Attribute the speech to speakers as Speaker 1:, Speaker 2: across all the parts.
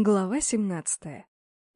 Speaker 1: Глава 17.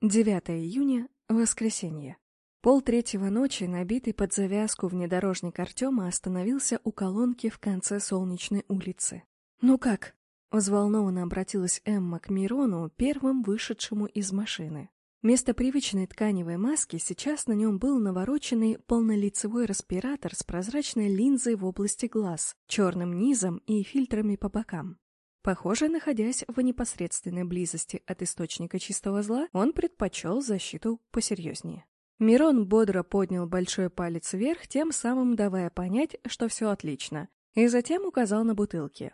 Speaker 1: 9 июня. Воскресенье. Пол третьего ночи, набитый под завязку внедорожник Артема, остановился у колонки в конце Солнечной улицы. «Ну как?» — взволнованно обратилась Эмма к Мирону, первым вышедшему из машины. Вместо привычной тканевой маски сейчас на нем был навороченный полнолицевой респиратор с прозрачной линзой в области глаз, черным низом и фильтрами по бокам. Похоже, находясь в непосредственной близости от источника чистого зла, он предпочел защиту посерьезнее. Мирон бодро поднял большой палец вверх, тем самым давая понять, что все отлично, и затем указал на бутылки.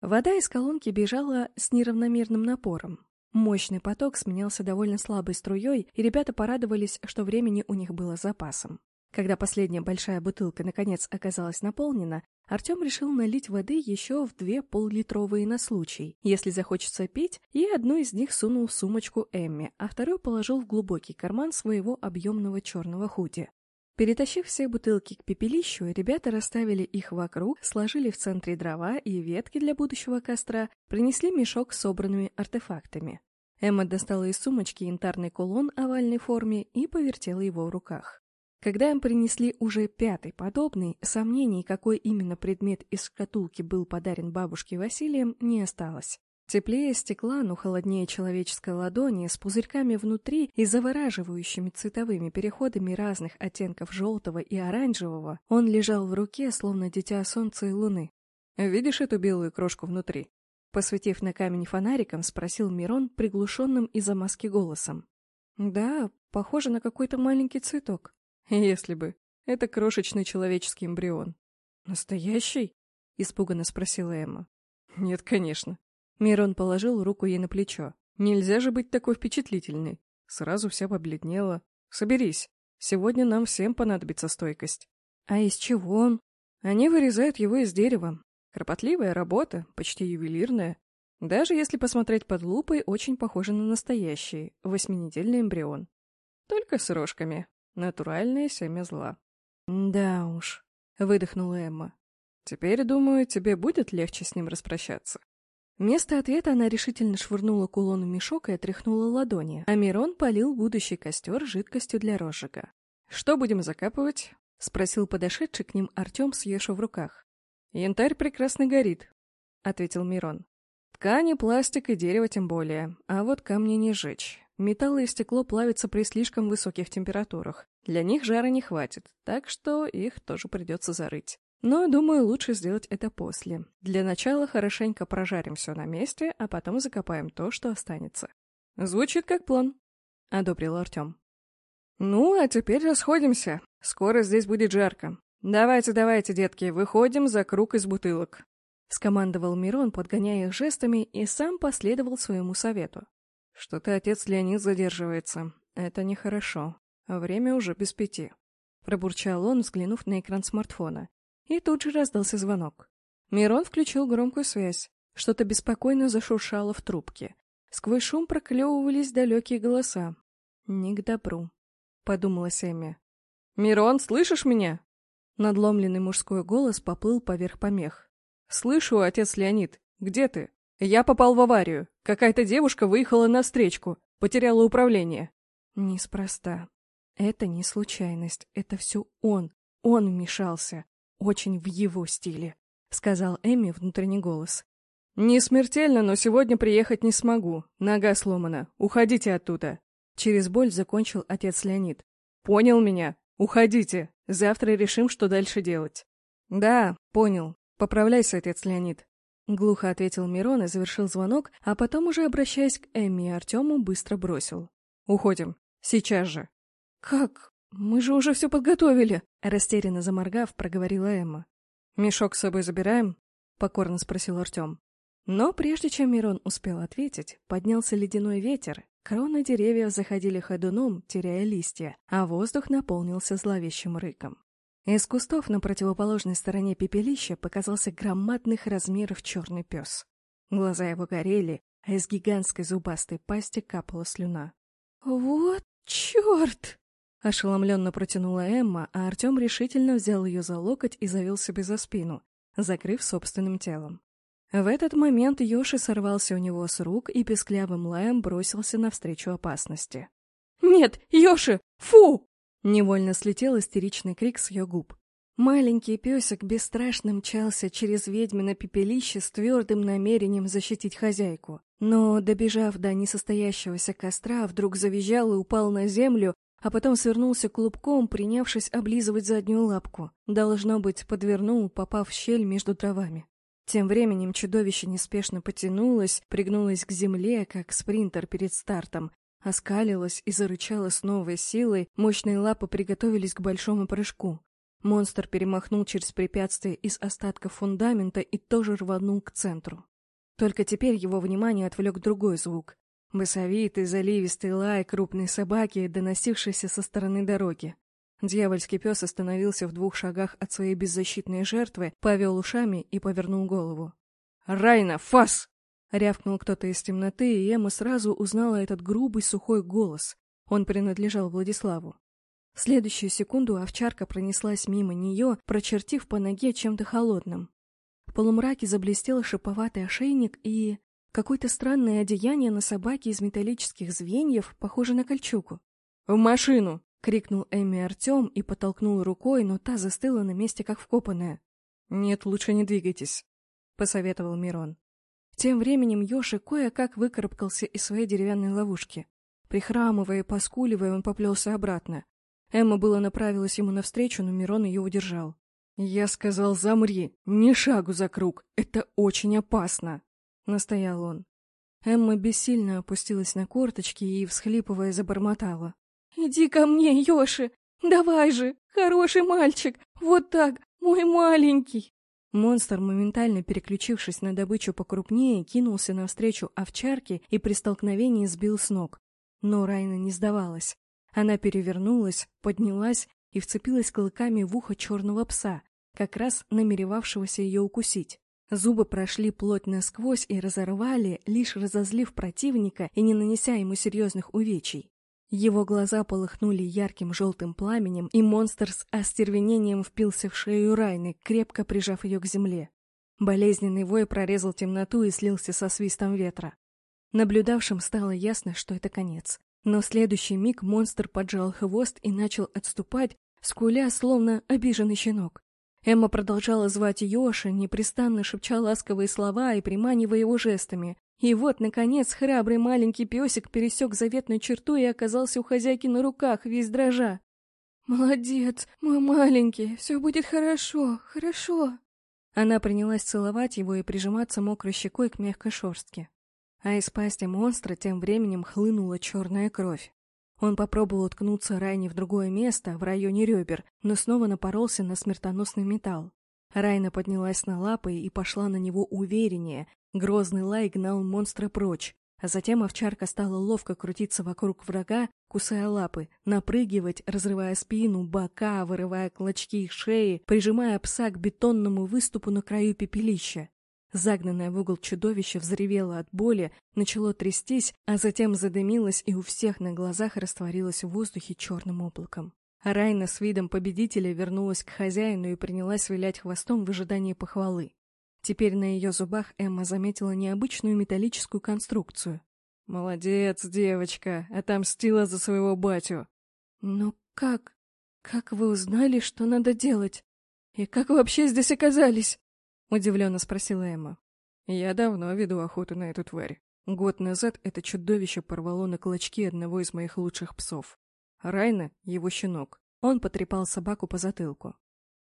Speaker 1: Вода из колонки бежала с неравномерным напором. Мощный поток сменялся довольно слабой струей, и ребята порадовались, что времени у них было запасом. Когда последняя большая бутылка наконец оказалась наполнена, Артем решил налить воды еще в две поллитровые на случай, если захочется пить, и одну из них сунул в сумочку Эмми, а вторую положил в глубокий карман своего объемного черного худи. Перетащив все бутылки к пепелищу, ребята расставили их вокруг, сложили в центре дрова и ветки для будущего костра, принесли мешок с собранными артефактами. Эмма достала из сумочки янтарный кулон овальной форме и повертела его в руках. Когда им принесли уже пятый подобный, сомнений, какой именно предмет из шкатулки был подарен бабушке Василием, не осталось. Теплее стекла, но холоднее человеческой ладони, с пузырьками внутри и завораживающими цветовыми переходами разных оттенков желтого и оранжевого, он лежал в руке, словно дитя солнца и луны. «Видишь эту белую крошку внутри?» Посветив на камень фонариком, спросил Мирон приглушенным из-за маски голосом. «Да, похоже на какой-то маленький цветок», если бы. Это крошечный человеческий эмбрион. Настоящий? Испуганно спросила Эмма. Нет, конечно. Мирон положил руку ей на плечо. Нельзя же быть такой впечатлительной. Сразу вся побледнела. Соберись. Сегодня нам всем понадобится стойкость. А из чего он? Они вырезают его из дерева. Кропотливая работа, почти ювелирная. Даже если посмотреть под лупой, очень похоже на настоящий, восьминедельный эмбрион. Только с рожками. Натуральное семя зла. «Да уж», — выдохнула Эмма. «Теперь, думаю, тебе будет легче с ним распрощаться». Вместо ответа она решительно швырнула кулон в мешок и отряхнула ладони, а Мирон полил будущий костер жидкостью для розжига. «Что будем закапывать?» — спросил подошедший к ним Артем с ешу в руках. «Янтарь прекрасно горит», — ответил Мирон. «Ткани, пластик и дерево тем более, а вот камни не жечь. Металлы и стекло плавятся при слишком высоких температурах. Для них жара не хватит, так что их тоже придется зарыть. Но, думаю, лучше сделать это после. Для начала хорошенько прожарим все на месте, а потом закопаем то, что останется. Звучит как план, — одобрил Артем. Ну, а теперь расходимся. Скоро здесь будет жарко. Давайте, давайте, детки, выходим за круг из бутылок. Скомандовал Мирон, подгоняя их жестами, и сам последовал своему совету. Что-то отец Леонид задерживается. Это нехорошо. А время уже без пяти. Пробурчал он, взглянув на экран смартфона. И тут же раздался звонок. Мирон включил громкую связь. Что-то беспокойно зашуршало в трубке. Сквозь шум проклевывались далекие голоса. «Не к добру», — подумала Сэмми. «Мирон, слышишь меня?» Надломленный мужской голос поплыл поверх помех. «Слышу, отец Леонид. Где ты?» Я попал в аварию. Какая-то девушка выехала на встречку, потеряла управление. Неспроста. Это не случайность, это все он. Он вмешался. Очень в его стиле, сказал Эми внутренний голос. Не смертельно, но сегодня приехать не смогу. Нога сломана. Уходите оттуда. Через боль закончил отец Леонид. Понял меня? Уходите. Завтра решим, что дальше делать. Да, понял. Поправляйся, отец Леонид. Глухо ответил Мирон и завершил звонок, а потом, уже обращаясь к Эмми и Артему, быстро бросил. «Уходим. Сейчас же». «Как? Мы же уже все подготовили!» Растерянно заморгав, проговорила Эмма. «Мешок с собой забираем?» — покорно спросил Артем. Но прежде чем Мирон успел ответить, поднялся ледяной ветер, кроны деревьев заходили ходуном, теряя листья, а воздух наполнился зловещим рыком. Из кустов на противоположной стороне пепелища показался громадных размеров черный пес. Глаза его горели, а из гигантской зубастой пасти капала слюна. «Вот черт!» — ошеломленно протянула Эмма, а Артем решительно взял ее за локоть и завел себе за спину, закрыв собственным телом. В этот момент Йоши сорвался у него с рук и песклявым лаем бросился навстречу опасности. «Нет, Йоши! Фу!» Невольно слетел истеричный крик с ее губ. Маленький песик бесстрашно мчался через ведьмино пепелище с твердым намерением защитить хозяйку. Но, добежав до несостоящегося костра, вдруг завизжал и упал на землю, а потом свернулся клубком, принявшись облизывать заднюю лапку. Должно быть, подвернул, попав в щель между травами. Тем временем чудовище неспешно потянулось, пригнулось к земле, как спринтер перед стартом, оскалилось и зарычало с новой силой, мощные лапы приготовились к большому прыжку. Монстр перемахнул через препятствие из остатков фундамента и тоже рванул к центру. Только теперь его внимание отвлек другой звук. Басовитый, заливистый лай крупной собаки, доносившийся со стороны дороги. Дьявольский пес остановился в двух шагах от своей беззащитной жертвы, повел ушами и повернул голову. «Райна, фас!» — рявкнул кто-то из темноты, и Эмма сразу узнала этот грубый сухой голос. Он принадлежал Владиславу. В следующую секунду овчарка пронеслась мимо нее, прочертив по ноге чем-то холодным. В полумраке заблестел шиповатый ошейник и... Какое-то странное одеяние на собаке из металлических звеньев, похоже на кольчугу. «В машину!» — крикнул Эми Артем и потолкнул рукой, но та застыла на месте, как вкопанная. «Нет, лучше не двигайтесь», — посоветовал Мирон. Тем временем Йоши кое-как выкарабкался из своей деревянной ловушки. Прихрамывая и поскуливая, он поплелся обратно. Эмма было направилась ему навстречу, но Мирон ее удержал. «Я сказал, замри, ни шагу за круг, это очень опасно!» — настоял он. Эмма бессильно опустилась на корточки и, всхлипывая, забормотала. «Иди ко мне, Йоши! Давай же! Хороший мальчик! Вот так! Мой маленький!» Монстр, моментально переключившись на добычу покрупнее, кинулся навстречу овчарке и при столкновении сбил с ног. Но Райна не сдавалась. Она перевернулась, поднялась и вцепилась клыками в ухо черного пса, как раз намеревавшегося ее укусить. Зубы прошли плоть насквозь и разорвали, лишь разозлив противника и не нанеся ему серьезных увечий. Его глаза полыхнули ярким желтым пламенем, и монстр с остервенением впился в шею Райны, крепко прижав ее к земле. Болезненный вой прорезал темноту и слился со свистом ветра. Наблюдавшим стало ясно, что это конец. Но в следующий миг монстр поджал хвост и начал отступать, скуля, словно обиженный щенок. Эмма продолжала звать Йоши, непрестанно шепча ласковые слова и приманивая его жестами. И вот, наконец, храбрый маленький песик пересек заветную черту и оказался у хозяйки на руках, весь дрожа. «Молодец, мой маленький, все будет хорошо, хорошо!» Она принялась целовать его и прижиматься мокрой щекой к мягкой шерстке а из пасти монстра тем временем хлынула черная кровь. Он попробовал уткнуться Райне в другое место, в районе ребер, но снова напоролся на смертоносный металл. Райна поднялась на лапы и пошла на него увереннее. Грозный лай гнал монстра прочь, а затем овчарка стала ловко крутиться вокруг врага, кусая лапы, напрыгивать, разрывая спину, бока, вырывая клочки шеи, прижимая пса к бетонному выступу на краю пепелища. Загнанное в угол чудовище взревело от боли, начало трястись, а затем задымилось и у всех на глазах растворилось в воздухе черным облаком. Райна с видом победителя вернулась к хозяину и принялась вилять хвостом в ожидании похвалы. Теперь на ее зубах Эмма заметила необычную металлическую конструкцию. «Молодец, девочка, отомстила за своего батю!» «Но как? Как вы узнали, что надо делать? И как вообще здесь оказались?» — удивленно спросила Эмма. «Я давно веду охоту на эту тварь. Год назад это чудовище порвало на клочки одного из моих лучших псов. Райна — его щенок. Он потрепал собаку по затылку.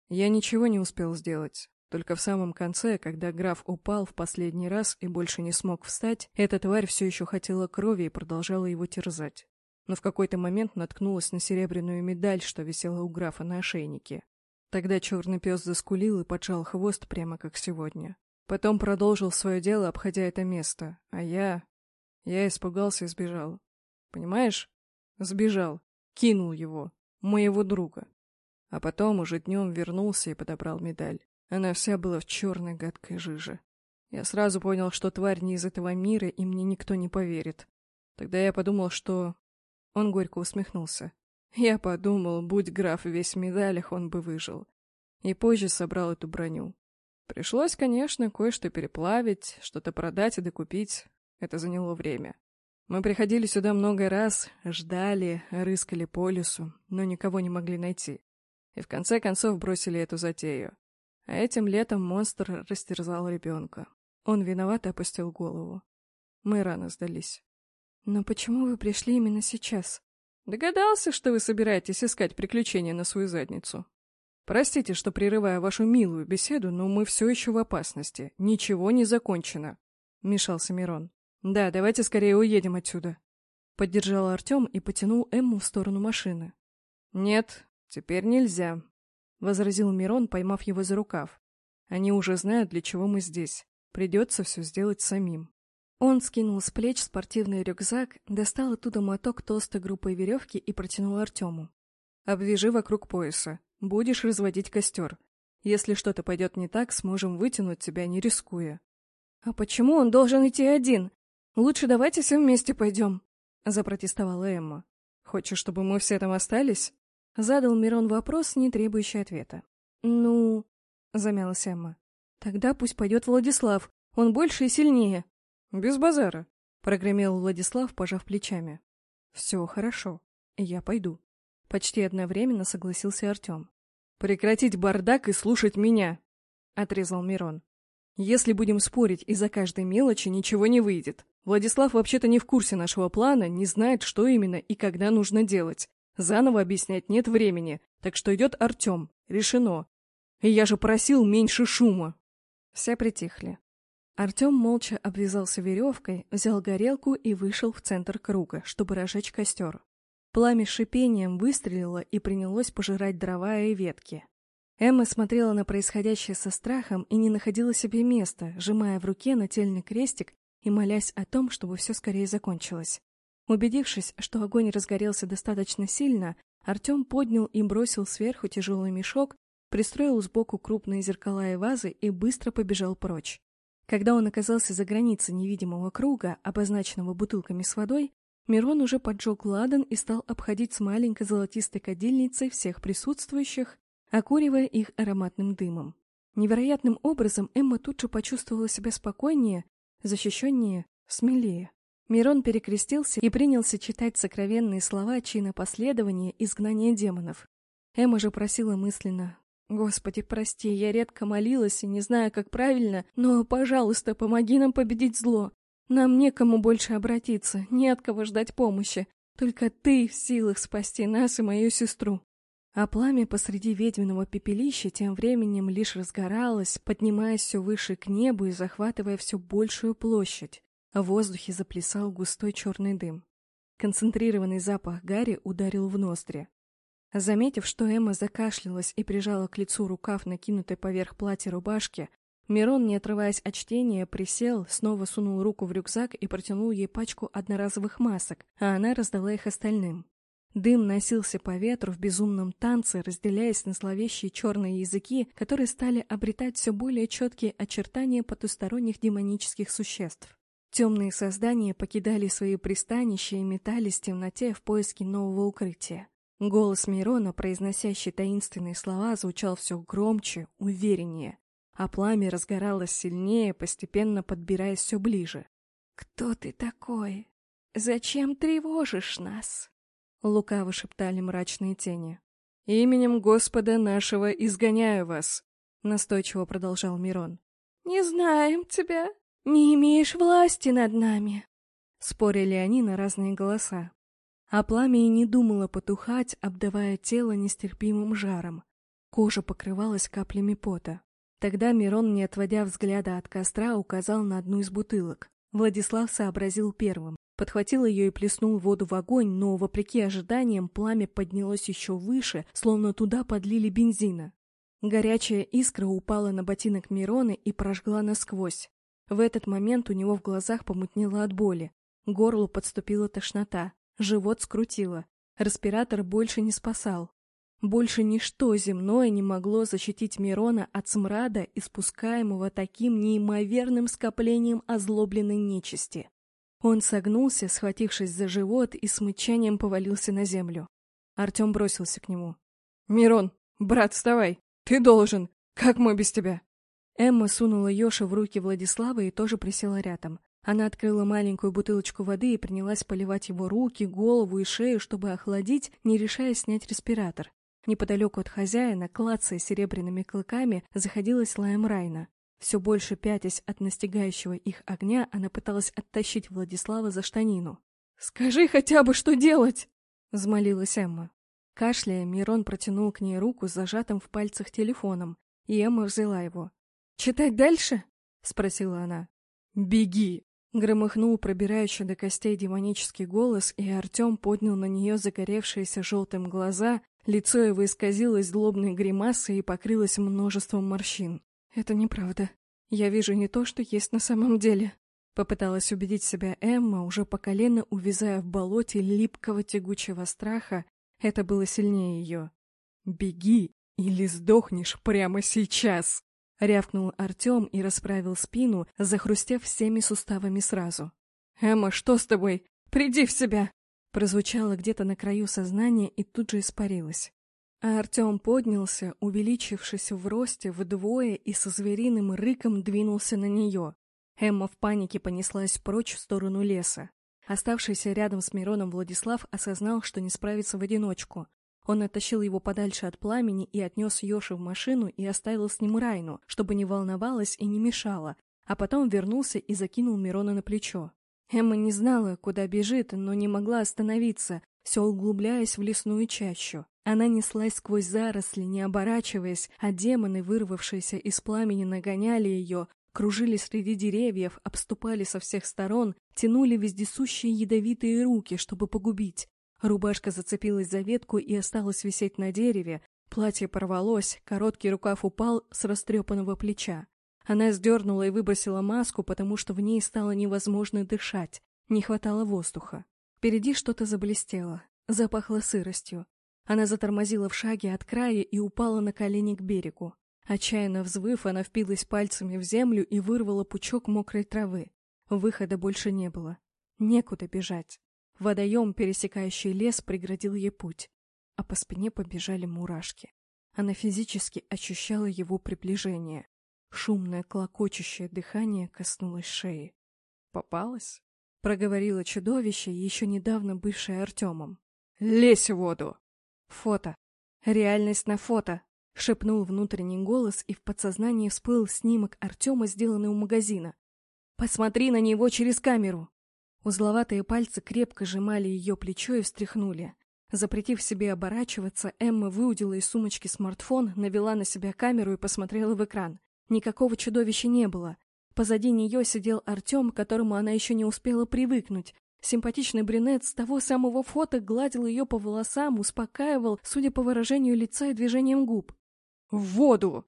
Speaker 1: Я ничего не успел сделать. Только в самом конце, когда граф упал в последний раз и больше не смог встать, эта тварь все еще хотела крови и продолжала его терзать. Но в какой-то момент наткнулась на серебряную медаль, что висела у графа на ошейнике. Тогда черный пес заскулил и поджал хвост прямо как сегодня. Потом продолжил свое дело, обходя это место. А я... Я испугался и сбежал. Понимаешь? Сбежал. Кинул его. Моего друга. А потом уже днем вернулся и подобрал медаль. Она вся была в черной гадкой жиже. Я сразу понял, что тварь не из этого мира, и мне никто не поверит. Тогда я подумал, что... Он горько усмехнулся. Я подумал, будь граф весь в медалях, он бы выжил. И позже собрал эту броню.
Speaker 2: Пришлось, конечно, кое-что переплавить, что-то продать и докупить. Это заняло время. Мы приходили сюда много раз, ждали, рыскали по лесу, но никого не могли найти. И в конце концов бросили эту затею. А этим летом монстр растерзал ребенка. Он виновато опустил голову. Мы рано сдались.
Speaker 1: «Но почему вы пришли именно сейчас?»
Speaker 2: «Догадался, что вы собираетесь искать приключения на свою задницу. Простите, что прерываю вашу милую беседу, но мы все еще в опасности. Ничего не закончено», — мешался Мирон. «Да, давайте скорее уедем отсюда». Поддержал Артем и потянул Эмму в сторону машины. «Нет, теперь нельзя», — возразил Мирон, поймав его за рукав. «Они уже знают, для чего мы здесь. Придется все сделать самим».
Speaker 1: Он скинул с плеч спортивный рюкзак, достал оттуда моток толстой группы веревки и протянул Артему.
Speaker 2: «Обвяжи вокруг пояса. Будешь разводить костер. Если что-то пойдет не так, сможем вытянуть тебя, не рискуя».
Speaker 1: «А почему он должен идти один? Лучше давайте все вместе пойдем», — запротестовала Эмма.
Speaker 2: «Хочешь, чтобы мы все там остались?»
Speaker 1: — задал Мирон вопрос, не требующий ответа. «Ну...» — замялась Эмма. «Тогда пусть пойдет Владислав, он больше и сильнее».
Speaker 2: «Без базара», — прогремел Владислав, пожав плечами. «Все хорошо, я пойду». Почти одновременно согласился Артем. «Прекратить бардак и слушать меня!» — отрезал Мирон. «Если будем спорить из-за каждой мелочи, ничего не выйдет. Владислав вообще-то не в курсе нашего плана, не знает, что именно и когда нужно делать. Заново объяснять нет времени, так что идет Артем. Решено. И я же просил меньше шума. Все притихли.
Speaker 1: Артем молча обвязался веревкой, взял горелку и вышел в центр круга, чтобы разжечь костер. Пламя шипением выстрелило и принялось пожирать дрова и ветки. Эмма смотрела на происходящее со страхом и не находила себе места, сжимая в руке нательный крестик и молясь о том, чтобы все скорее закончилось. Убедившись, что огонь разгорелся достаточно сильно, Артем поднял и бросил сверху тяжелый мешок, пристроил сбоку крупные зеркала и вазы и быстро побежал прочь. Когда он оказался за границей невидимого круга, обозначенного бутылками с водой, Мирон уже поджег ладан и стал обходить с маленькой золотистой кадильницей всех присутствующих, окуривая их ароматным дымом. Невероятным образом Эмма тут же почувствовала себя спокойнее, защищеннее, смелее. Мирон перекрестился и принялся читать сокровенные слова чина последования изгнания демонов. Эмма же просила мысленно «Господи, прости, я редко молилась и не знаю, как правильно, но, пожалуйста, помоги нам победить зло. Нам некому больше обратиться, не от кого ждать помощи. Только ты в силах спасти нас и мою сестру». А пламя посреди ведьминого пепелища тем временем лишь разгоралось, поднимаясь все выше к небу и захватывая все большую площадь. В воздухе заплясал густой черный дым. Концентрированный запах гари ударил в ноздри. Заметив, что Эмма закашлялась и прижала к лицу рукав, накинутой поверх платья рубашки, Мирон, не отрываясь от чтения, присел, снова сунул руку в рюкзак и протянул ей пачку одноразовых масок, а она раздала их остальным. Дым носился по ветру в безумном танце, разделяясь на зловещие черные языки, которые стали обретать все более четкие очертания потусторонних демонических существ. Темные создания покидали свои пристанища и метались в темноте в поиске нового укрытия. Голос Мирона, произносящий таинственные слова, звучал все громче, увереннее, а пламя разгоралось сильнее, постепенно подбираясь все ближе. «Кто ты такой? Зачем тревожишь нас?» Лукаво шептали мрачные тени.
Speaker 2: «Именем Господа нашего изгоняю вас», — настойчиво продолжал Мирон.
Speaker 1: «Не знаем тебя», «Не имеешь власти над нами!» Спорили они на разные голоса. А пламя и не думало потухать, обдавая тело нестерпимым жаром. Кожа покрывалась каплями пота. Тогда Мирон, не отводя взгляда от костра, указал на одну из бутылок. Владислав сообразил первым. Подхватил ее и плеснул воду в огонь, но, вопреки ожиданиям, пламя поднялось еще выше, словно туда подлили бензина. Горячая искра упала на ботинок Мирона и прожгла насквозь. В этот момент у него в глазах помутнело от боли. Горлу подступила тошнота. Живот скрутило. Респиратор больше не спасал. Больше ничто земное не могло защитить Мирона от смрада, испускаемого таким неимоверным скоплением озлобленной нечисти. Он согнулся, схватившись за живот, и с мычанием повалился на землю. Артем бросился к нему.
Speaker 2: «Мирон, брат, вставай! Ты должен! Как мы без тебя?»
Speaker 1: Эмма сунула Ёша в руки Владислава и тоже присела рядом. Она открыла маленькую бутылочку воды и принялась поливать его руки, голову и шею, чтобы охладить, не решая снять респиратор. Неподалеку от хозяина, клацая серебряными клыками, заходилась лаем Райна. Все больше пятясь от настигающего их огня, она пыталась оттащить Владислава за штанину. «Скажи хотя бы, что делать!» — взмолилась Эмма. Кашляя, Мирон протянул к ней руку с зажатым в пальцах телефоном, и Эмма взяла его. «Читать дальше?» — спросила она. «Беги!» — громыхнул пробирающий до костей демонический голос, и Артем поднял на нее загоревшиеся желтым глаза, лицо его исказилось злобной гримасой и покрылось множеством морщин. «Это неправда. Я вижу не то, что есть на самом деле». Попыталась убедить себя Эмма, уже по колено увязая в болоте липкого тягучего страха, это было сильнее ее. «Беги, или сдохнешь прямо сейчас!» Рявкнул Артем и расправил спину, захрустев всеми суставами сразу. «Эмма, что с тобой? Приди в себя!» Прозвучало где-то на краю сознания и тут же испарилось. А Артем поднялся, увеличившись в росте вдвое и со звериным рыком двинулся на нее. Эмма в панике понеслась прочь в сторону леса. Оставшийся рядом с Мироном Владислав осознал, что не справится в одиночку. Он оттащил его подальше от пламени и отнес Йоши в машину и оставил с ним Райну, чтобы не волновалась и не мешала, а потом вернулся и закинул Мирона на плечо. Эмма не знала, куда бежит, но не могла остановиться, все углубляясь в лесную чащу. Она неслась сквозь заросли, не оборачиваясь, а демоны, вырвавшиеся из пламени, нагоняли ее, кружили среди деревьев, обступали со всех сторон, тянули вездесущие ядовитые руки, чтобы погубить. Рубашка зацепилась за ветку и осталась висеть на дереве, платье порвалось, короткий рукав упал с растрепанного плеча. Она сдернула и выбросила маску, потому что в ней стало невозможно дышать, не хватало воздуха. Впереди что-то заблестело, запахло сыростью. Она затормозила в шаге от края и упала на колени к берегу. Отчаянно взвыв, она впилась пальцами в землю и вырвала пучок мокрой травы. Выхода больше не было. Некуда бежать. Водоем, пересекающий лес, преградил ей путь, а по спине побежали мурашки. Она физически ощущала его приближение. Шумное, клокочущее дыхание коснулось шеи. «Попалась?» — проговорило чудовище, еще недавно бывшее Артемом. «Лезь в воду!» «Фото. Реальность на фото!» — шепнул внутренний голос, и в подсознании всплыл снимок Артема, сделанный у магазина. «Посмотри на него через камеру!» Узловатые пальцы крепко сжимали ее плечо и встряхнули. Запретив себе оборачиваться, Эмма выудила из сумочки смартфон, навела на себя камеру и посмотрела в экран. Никакого чудовища не было. Позади нее сидел Артем, к которому она еще не успела привыкнуть. Симпатичный брюнет с того самого фото гладил ее по волосам, успокаивал, судя по выражению лица и движениям губ. «В воду!»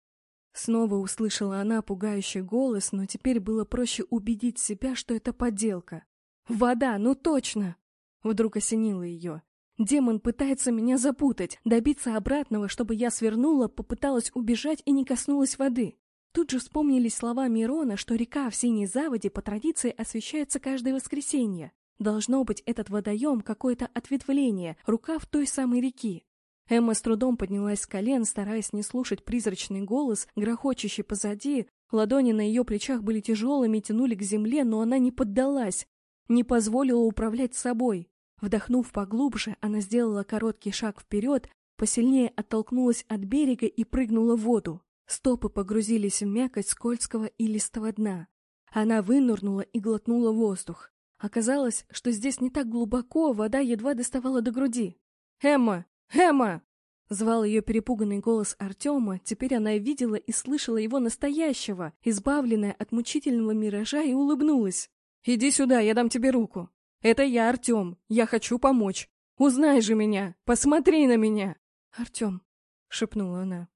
Speaker 1: Снова услышала она пугающий голос, но теперь было проще убедить себя, что это подделка. Вода, ну точно! Вдруг осенило ее. Демон пытается меня запутать, добиться обратного, чтобы я свернула, попыталась убежать и не коснулась воды. Тут же вспомнились слова Мирона, что река в Синей Заводе по традиции освещается каждое воскресенье. Должно быть, этот водоем какое-то ответвление, рукав той самой реки. Эмма с трудом поднялась с колен, стараясь не слушать призрачный голос, грохочущий позади. Ладони на ее плечах были тяжелыми, тянули к земле, но она не поддалась, не позволила управлять собой. Вдохнув поглубже, она сделала короткий шаг вперед, посильнее оттолкнулась от берега и прыгнула в воду. Стопы погрузились в мякоть скользкого и листого дна. Она вынырнула и глотнула воздух. Оказалось, что здесь не так глубоко, вода едва доставала до груди. «Эмма! Эмма!» Звал ее перепуганный голос Артема, теперь она видела и слышала его настоящего, избавленная от мучительного миража, и улыбнулась. «Иди сюда, я дам тебе руку. Это я, Артем. Я хочу помочь. Узнай же меня. Посмотри на меня!» «Артем», — шепнула она.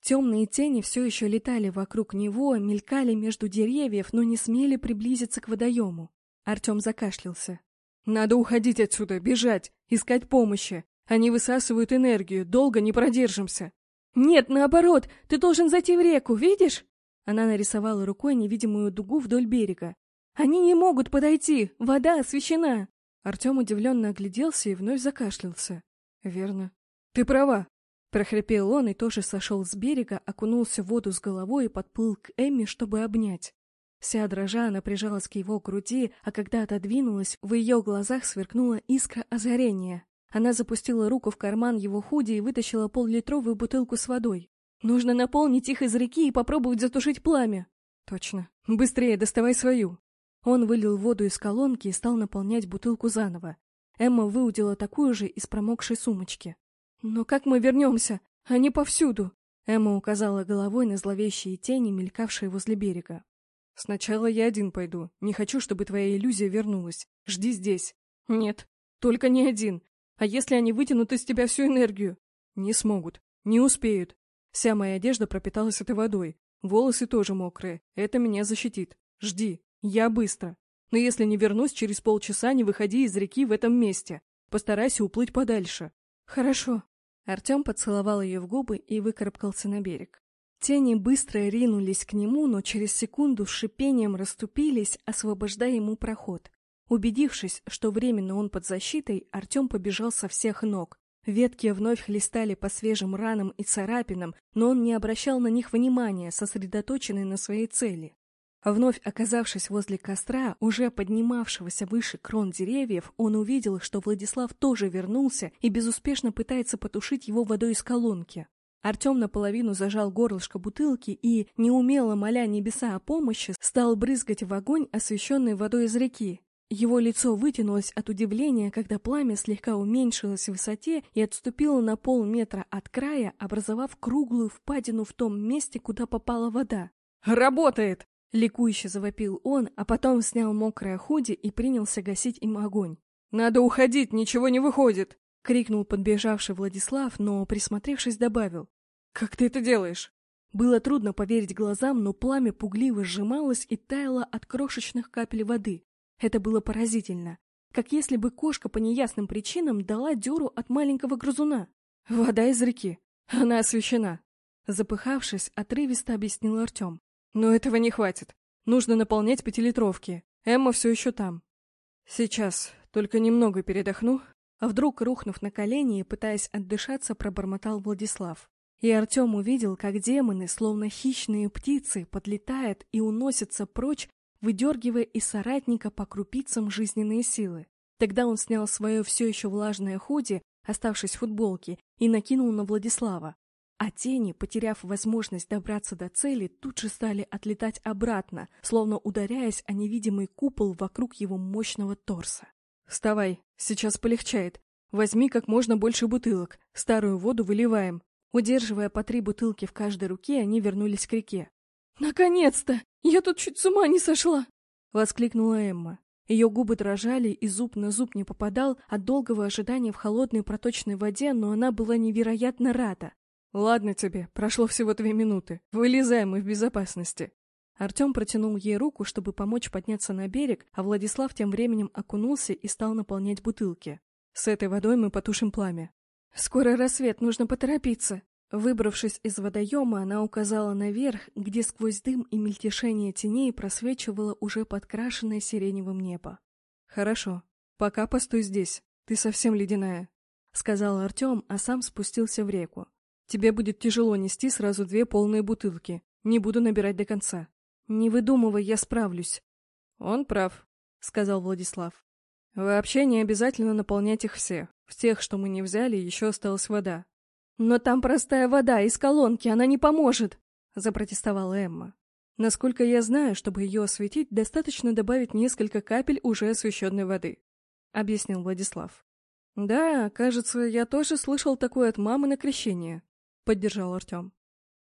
Speaker 1: Темные тени все еще летали вокруг него, мелькали между деревьев, но не смели приблизиться к водоему. Артем закашлялся. «Надо уходить отсюда, бежать, искать помощи. Они высасывают энергию, долго не продержимся». «Нет, наоборот, ты должен зайти в реку, видишь?» Она нарисовала рукой невидимую дугу вдоль берега. Они не могут подойти! Вода освещена!» Артем удивленно огляделся и вновь закашлялся. «Верно. Ты права!» Прохрипел он и тоже сошел с берега, окунулся в воду с головой и подплыл к Эмми, чтобы обнять. Вся дрожа она прижалась к его груди, а когда отодвинулась, в ее глазах сверкнула искра озарения. Она запустила руку в карман его худи и вытащила поллитровую бутылку с водой. «Нужно наполнить их из реки и попробовать затушить пламя!» «Точно. Быстрее доставай свою!» Он вылил воду из колонки и стал наполнять бутылку заново. Эмма выудила такую же из промокшей сумочки. «Но как мы вернемся? Они повсюду!» Эмма указала головой на зловещие тени, мелькавшие возле берега. «Сначала я один пойду. Не хочу, чтобы твоя иллюзия вернулась. Жди здесь». «Нет, только не один. А если они вытянут из тебя всю энергию?» «Не смогут. Не успеют. Вся моя одежда пропиталась этой водой. Волосы тоже мокрые. Это меня защитит. Жди. Я быстро. Но если не вернусь, через полчаса не выходи из реки в этом месте. Постарайся уплыть подальше». «Хорошо». Артем поцеловал ее в губы и выкарабкался на берег. Тени быстро ринулись к нему, но через секунду с шипением расступились, освобождая ему проход. Убедившись, что временно он под защитой, Артем побежал со всех ног. Ветки вновь хлестали по свежим ранам и царапинам, но он не обращал на них внимания, сосредоточенный на своей цели. Вновь оказавшись возле костра, уже поднимавшегося выше крон деревьев, он увидел, что Владислав тоже вернулся и безуспешно пытается потушить его водой из колонки. Артем наполовину зажал горлышко бутылки и, неумело моля небеса о помощи, стал брызгать в огонь, освещенный водой из реки. Его лицо вытянулось от удивления, когда пламя слегка уменьшилось в высоте и отступило на полметра от края, образовав круглую впадину в том месте, куда попала вода.
Speaker 2: «Работает!»
Speaker 1: — ликующе завопил он, а потом снял мокрое худи и принялся гасить им огонь.
Speaker 2: «Надо уходить, ничего не выходит!»
Speaker 1: — крикнул подбежавший Владислав, но, присмотревшись, добавил.
Speaker 2: «Как ты это делаешь?»
Speaker 1: Было трудно поверить глазам, но пламя пугливо сжималось и таяло от крошечных капель воды. Это было поразительно. Как если бы кошка по неясным причинам дала дёру от маленького грызуна.
Speaker 2: «Вода из реки. Она освещена», — запыхавшись, отрывисто объяснил Артем. «Но этого не хватит. Нужно наполнять пятилитровки. Эмма все еще там». «Сейчас. Только немного передохну, вдруг, рухнув на колени и пытаясь отдышаться, пробормотал Владислав. И Артем увидел, как демоны, словно хищные птицы, подлетают и уносятся прочь, выдергивая из соратника по крупицам жизненные силы. Тогда он снял свое все еще влажное худи, оставшись в футболке, и накинул на Владислава. А тени, потеряв возможность добраться до цели, тут же стали отлетать обратно, словно ударяясь о невидимый купол вокруг его мощного торса. «Вставай, сейчас полегчает. Возьми как можно больше бутылок, старую воду выливаем». Удерживая по три бутылки в каждой руке, они вернулись к реке.
Speaker 1: «Наконец-то! Я тут чуть с ума не сошла!»
Speaker 2: — воскликнула Эмма. Ее губы дрожали, и зуб на зуб не попадал от долгого ожидания в холодной проточной воде, но она была невероятно рада. «Ладно тебе, прошло всего две минуты. Вылезай, мы в безопасности». Артем протянул ей руку, чтобы помочь подняться на берег, а Владислав тем временем окунулся и стал наполнять бутылки. «С этой водой мы потушим пламя».
Speaker 1: «Скоро рассвет, нужно поторопиться». Выбравшись из водоема, она указала наверх, где сквозь дым и мельтешение теней просвечивало уже подкрашенное сиреневым небо.
Speaker 2: «Хорошо. Пока постой здесь. Ты совсем ледяная», — сказал Артем, а сам спустился в реку. «Тебе будет тяжело нести сразу две полные бутылки. Не буду набирать до конца».
Speaker 1: «Не выдумывай, я справлюсь».
Speaker 2: «Он прав», — сказал Владислав. «Вообще не обязательно наполнять их все. В тех, что мы не взяли, еще осталась вода».
Speaker 1: «Но там простая вода из колонки, она не поможет», — запротестовала Эмма.
Speaker 2: «Насколько я знаю, чтобы ее осветить, достаточно добавить несколько капель уже освещенной воды», — объяснил Владислав. «Да, кажется, я тоже слышал такое от мамы на крещение», — поддержал Артем.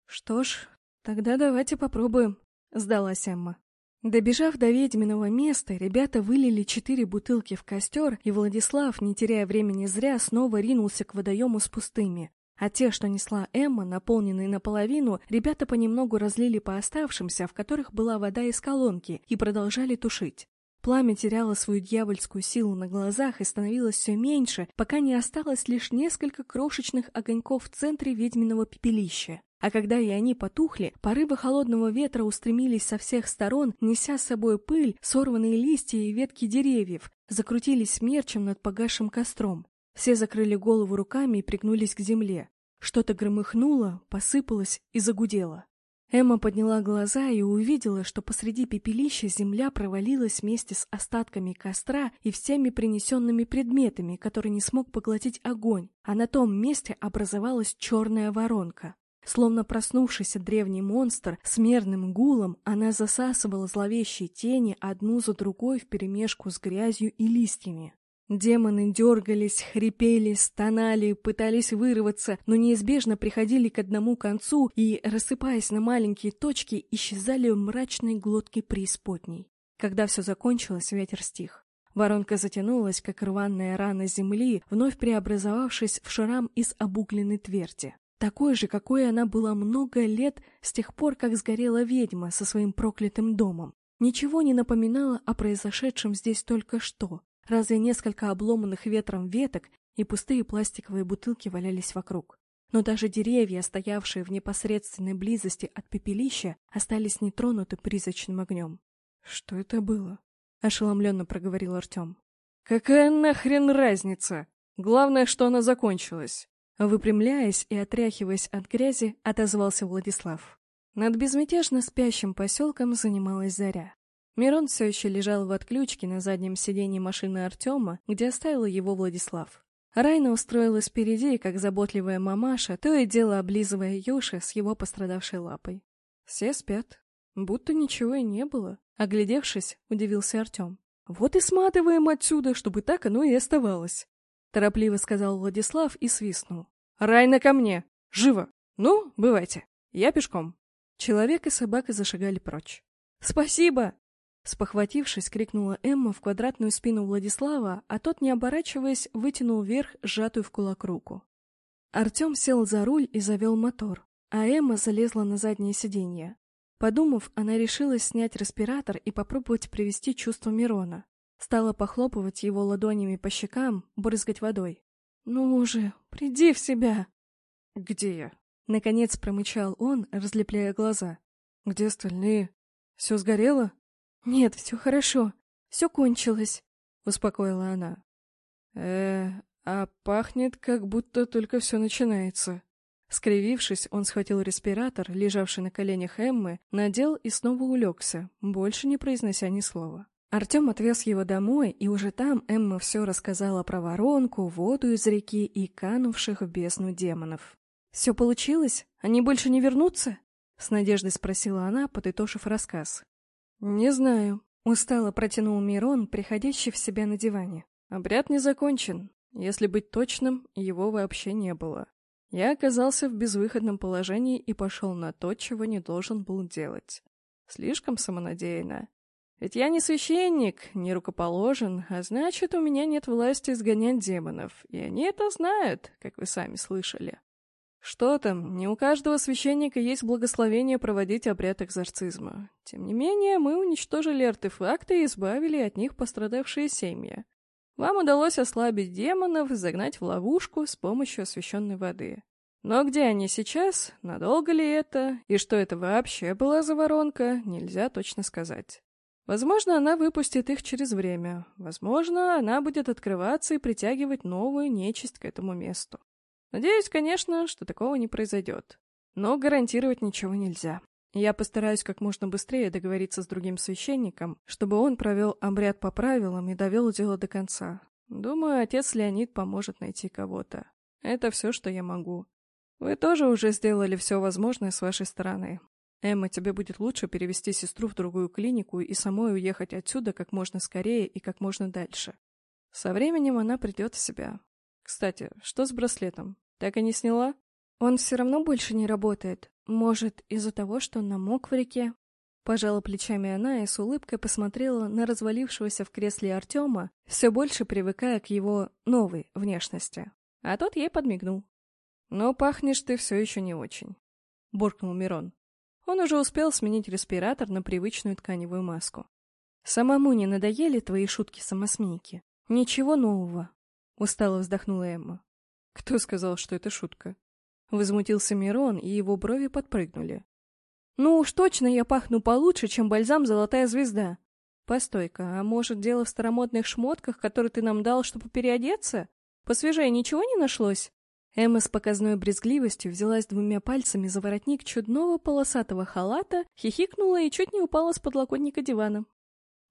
Speaker 1: «Что ж, тогда давайте попробуем», — сдалась Эмма. Добежав до ведьминого места, ребята вылили четыре бутылки в костер, и Владислав, не теряя времени зря, снова ринулся к водоему с пустыми. А те, что несла Эмма, наполненные наполовину, ребята понемногу разлили по оставшимся, в которых была вода из колонки, и продолжали тушить. Пламя теряло свою дьявольскую силу на глазах и становилось все меньше, пока не осталось лишь несколько крошечных огоньков в центре ведьминого пепелища. А когда и они потухли, порывы холодного ветра устремились со всех сторон, неся с собой пыль, сорванные листья и ветки деревьев, закрутились смерчем над погасшим костром. Все закрыли голову руками и пригнулись к земле. Что-то громыхнуло, посыпалось и загудело. Эмма подняла глаза и увидела, что посреди пепелища земля провалилась вместе с остатками костра и всеми принесенными предметами, которые не смог поглотить огонь, а на том месте образовалась черная воронка. Словно проснувшийся древний монстр с мерным гулом, она засасывала зловещие тени одну за другой вперемешку с грязью и листьями. Демоны дергались, хрипели, стонали, пытались вырваться, но неизбежно приходили к одному концу и, рассыпаясь на маленькие точки, исчезали в мрачной глотке преисподней. Когда все закончилось, ветер стих. Воронка затянулась, как рваная рана земли, вновь преобразовавшись в шрам из обугленной тверди такой же, какой она была много лет с тех пор, как сгорела ведьма со своим проклятым домом. Ничего не напоминало о произошедшем здесь только что. Разве несколько обломанных ветром веток и пустые пластиковые бутылки валялись вокруг. Но даже деревья, стоявшие в непосредственной близости от пепелища, остались нетронуты призрачным огнем.
Speaker 2: «Что это было?» — ошеломленно проговорил Артем. «Какая нахрен разница? Главное, что она закончилась!»
Speaker 1: Выпрямляясь и отряхиваясь от грязи, отозвался Владислав. Над безмятежно спящим поселком занималась заря. Мирон все еще лежал в отключке на заднем сиденье машины Артема, где оставил его Владислав. Райна устроилась впереди, как заботливая мамаша, то и дело облизывая Юши с его пострадавшей лапой. Все спят. Будто ничего и не было. Оглядевшись, удивился Артем. «Вот и сматываем отсюда, чтобы так оно и оставалось!» Торопливо сказал Владислав и свистнул. «Райна ко мне! Живо! Ну, бывайте! Я пешком!» Человек и собака зашагали прочь. «Спасибо!» Спохватившись, крикнула Эмма в квадратную спину Владислава, а тот, не оборачиваясь, вытянул вверх сжатую в кулак руку. Артем сел за руль и завел мотор, а Эмма залезла на заднее сиденье. Подумав, она решилась снять респиратор и попробовать привести чувство Мирона. Стала похлопывать его ладонями по щекам, брызгать водой. «Ну уже, приди в себя!»
Speaker 2: «Где я?»
Speaker 1: Наконец промычал он, разлепляя глаза.
Speaker 2: «Где остальные? Все сгорело?»
Speaker 1: «Нет, все хорошо. Все кончилось», — успокоила она.
Speaker 2: э а пахнет, как будто только все начинается».
Speaker 1: Скривившись, он схватил респиратор, лежавший на коленях Эммы, надел и снова улегся, больше не произнося ни слова. Артем отвез его домой, и уже там Эмма все рассказала про воронку, воду из реки и канувших в бездну демонов. «Все получилось? Они больше не вернутся?» — с надеждой спросила она, подытожив рассказ.
Speaker 2: «Не знаю», —
Speaker 1: устало протянул Мирон, приходящий в себя на диване.
Speaker 2: «Обряд не закончен. Если быть точным, его вообще не было. Я оказался в безвыходном положении и пошел на то, чего не должен был делать. Слишком самонадеянно. Ведь я не священник, не рукоположен, а значит, у меня нет власти изгонять демонов, и они это знают, как вы сами слышали. Что там, не у каждого священника есть благословение проводить обряд экзорцизма. Тем не менее, мы уничтожили артефакты и избавили от них пострадавшие семьи. Вам удалось ослабить демонов и загнать в ловушку с помощью освященной воды. Но где они сейчас, надолго ли это, и что это вообще была за воронка, нельзя точно сказать. Возможно, она выпустит их через время. Возможно, она будет открываться и притягивать новую нечисть к этому месту. Надеюсь, конечно, что такого не произойдет. Но гарантировать ничего нельзя. Я постараюсь как можно быстрее договориться с другим священником, чтобы он провел обряд по правилам и довел дело до конца. Думаю, отец Леонид поможет найти кого-то. Это все, что я могу. Вы тоже уже сделали все возможное с вашей стороны. Эмма, тебе будет лучше перевести сестру в другую клинику и самой уехать отсюда как можно скорее и как можно дальше. Со временем она придет в себя. Кстати, что с браслетом? Так и не сняла?
Speaker 1: Он все равно больше не работает. Может, из-за того, что он намок в реке? Пожала плечами она и с улыбкой посмотрела на развалившегося в кресле Артема, все больше привыкая к его новой внешности. А тот ей подмигнул.
Speaker 2: «Но пахнешь ты все еще не очень», — буркнул Мирон. Он уже успел сменить респиратор на привычную тканевую маску.
Speaker 1: «Самому не надоели твои шутки-самосмейки? Ничего нового», — устало вздохнула Эмма.
Speaker 2: «Кто сказал, что это шутка?» Возмутился Мирон, и его брови подпрыгнули.
Speaker 1: «Ну уж точно я пахну получше, чем бальзам «Золотая звезда». Постой-ка, а может дело в старомодных шмотках, которые ты нам дал, чтобы переодеться? Посвежее ничего не нашлось?» Эмма с показной брезгливостью взялась двумя пальцами за воротник чудного полосатого халата, хихикнула и чуть не упала с подлокотника дивана.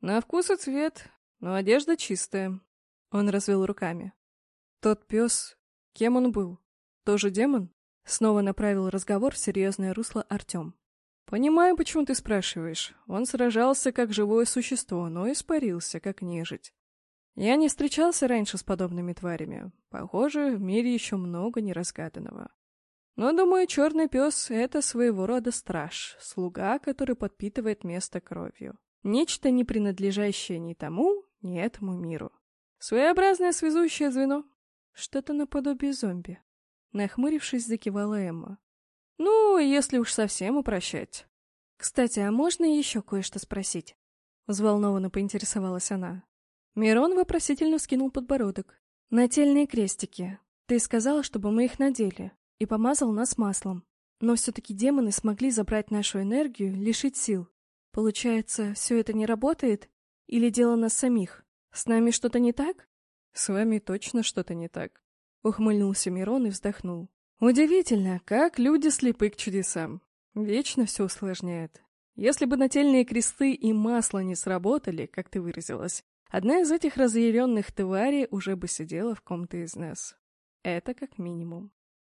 Speaker 2: «На вкус и цвет, но одежда чистая». Он развел руками. «Тот пес, кем он был? Тоже демон?» Снова направил разговор в серьезное русло Артем. «Понимаю, почему ты спрашиваешь. Он сражался как живое существо, но испарился, как нежить. Я не встречался раньше с подобными тварями. Похоже, в мире еще много неразгаданного. Но, думаю, черный пес — это своего рода страж, слуга, который подпитывает место кровью. Нечто, не принадлежащее ни тому, ни этому миру. Своеобразное связующее звено. Что-то наподобие зомби. Нахмурившись, закивала Эмма. Ну, если уж совсем упрощать.
Speaker 1: Кстати, а можно еще кое-что спросить? Взволнованно поинтересовалась она.
Speaker 2: Мирон вопросительно скинул подбородок.
Speaker 1: «Нательные крестики. Ты сказал, чтобы мы их надели, и помазал нас маслом. Но все-таки демоны смогли забрать нашу энергию, лишить сил. Получается, все это не работает? Или дело нас самих? С нами что-то не так?»
Speaker 2: «С вами точно что-то не так», — ухмыльнулся Мирон и вздохнул. «Удивительно, как люди слепы к чудесам. Вечно все усложняет. Если бы нательные кресты и масло не сработали, как ты выразилась, Одна из этих разъяренных тварей уже бы сидела в ком-то из нас. Это как минимум.